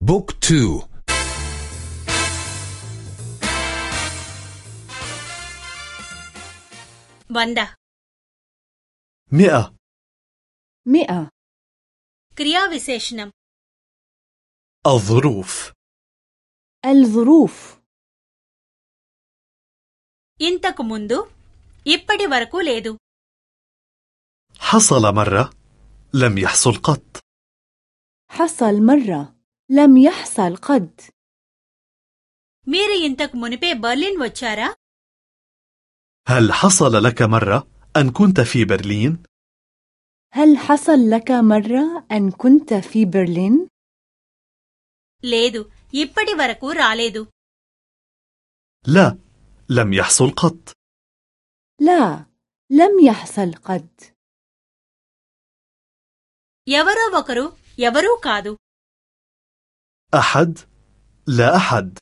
بوك تو వంద مئة مئة క్రియా విశేషణం الظروف الظروف ఇంతకు ముందు ఇప్పటి వరకు లేదు حصل مرة لم يحصل قط حصل مرة لم يحصل قد మీరు ఇంతకు మునిపే బర్లిన్ వచ్చారా هل حصل لك مرة أن كنت في برلين؟ هل حصل لك مرة أن كنت في برلين؟ లేదు ఇప్పటి వరకు రాలేదు لا لم يحصل قط لا لم يحصل قد ఎవరో ఒకరు ఎవరూ కాదు أحد لا أحد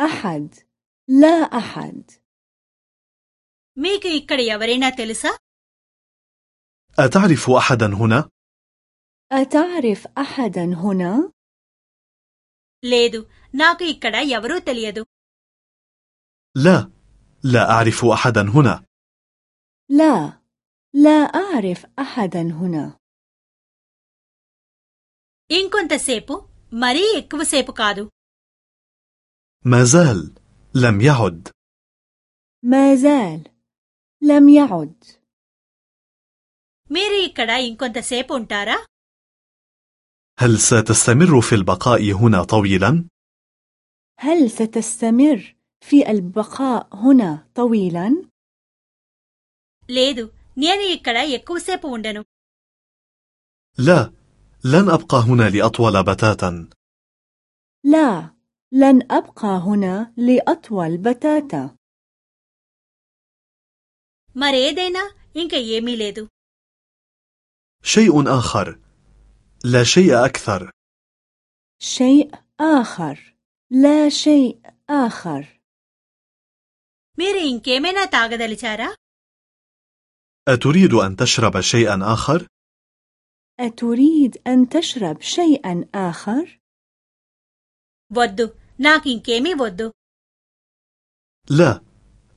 أحد لا أحد మీకు ఇక్కడ ఎవరైనా తెలుసా أتعرف أحدا هنا؟ أتعرف أحدا هنا؟ లేదు నాకు ఇక్కడ ఎవరూ తెలియదు لا لا أعرف أحدا هنا لا لا أعرف أحدا هنا ఇంకొంతసేపు మరీ ఎక్కువసేపు కాదు ما زال لم يعد ما زال لم يعد మీరు ఇక్కడ ఇంకొంతసేపు ఉంటారా هل ستستمر في البقاء هنا طويلا؟ هل ستستمر في البقاء هنا طويلا؟ లేదు నేను ఇక్కడ ఎక్కువసేపు ఉండను لا لن أبقى هنا لأطول بتاتا لا لن أبقى هنا لأطول بتاتا మరేదైనా ఇంక ఏమీ లేదు شيء آخر لا شيء أكثر شيء آخر لا شيء آخر మీరు ఇంకేమైనా తాగదలిచారా أتريد أن تشرب شيئا آخر؟ أتريد أن تشرب شيئا آخر؟ వద్దు నాకింకేమీ వద్దు لا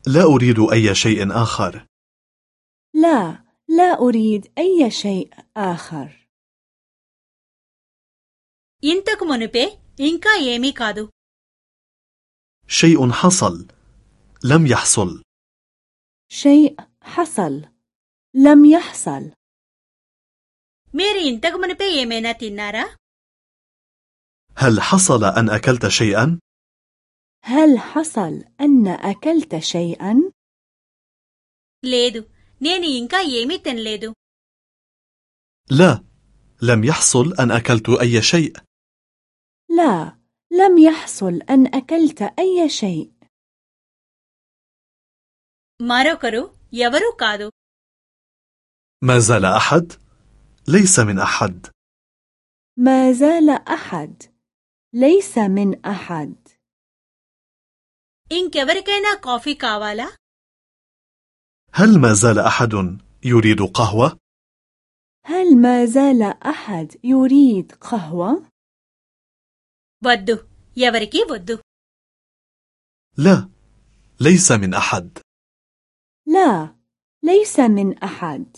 لا أريد أي شيء آخر لا لا أريد أي شيء آخر ఇంతకు మునుపే ఇంకా ఏమీ కాదు شيء حصل لم يحصل شيء حصل لم يحصل మీరు ఇంతకు మునుపే ఏమైనా తిన్నారా هل حصل أن أكلت شيئا؟ هل حصل أن أكلت شيئا؟ లేదు నేను ఇంకా ఏమీ తినలేదు لا لم يحصل أن أكلت أي شيء لا لم يحصل أن أكلت أي شيء మరొకరు ఎవరూ కాదు ما زال أحد؟ ليس من أحد ما زال أحد ليس من أحد ఇంకెవరికైనా కాఫీ కావాలా هل ما زال أحد يريد قهوة؟ هل ما زال أحد يريد قهوة؟ వద్దు ఎవరికీ వద్దు لا ليس من أحد لا ليس من أحد